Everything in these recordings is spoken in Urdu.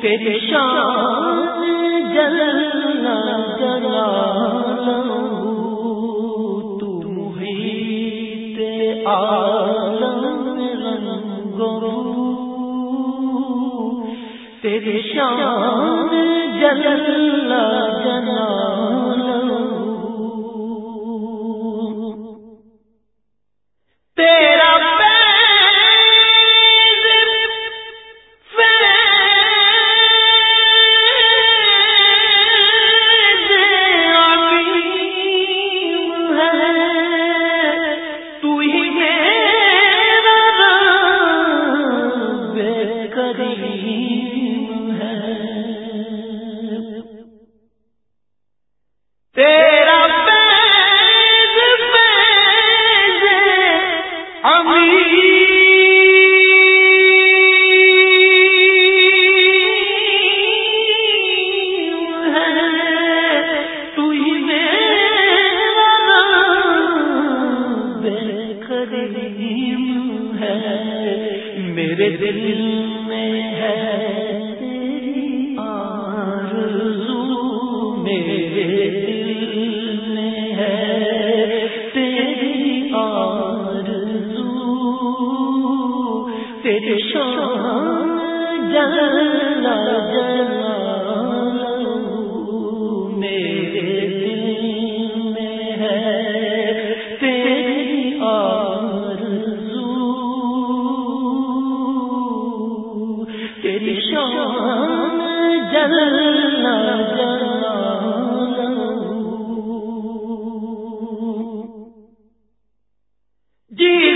تیرے شان جل جلا تم ہی عالم رنگو تیرے شان جنا جنا ہے میرے دل میں ہے Oh, my میرے دل میں ہے جی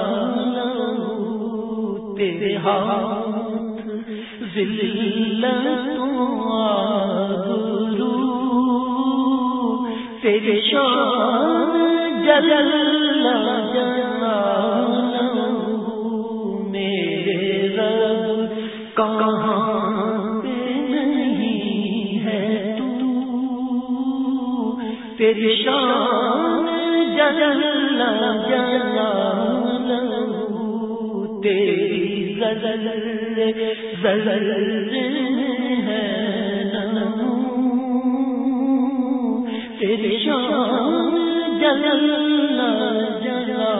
تیرے ہاتھ ذلت آبرو تیرے شان جل جلا میرے رب کہاں نہیں ہے تو تیری شان جل جلا تیری زل ہے تیری شان جل جلا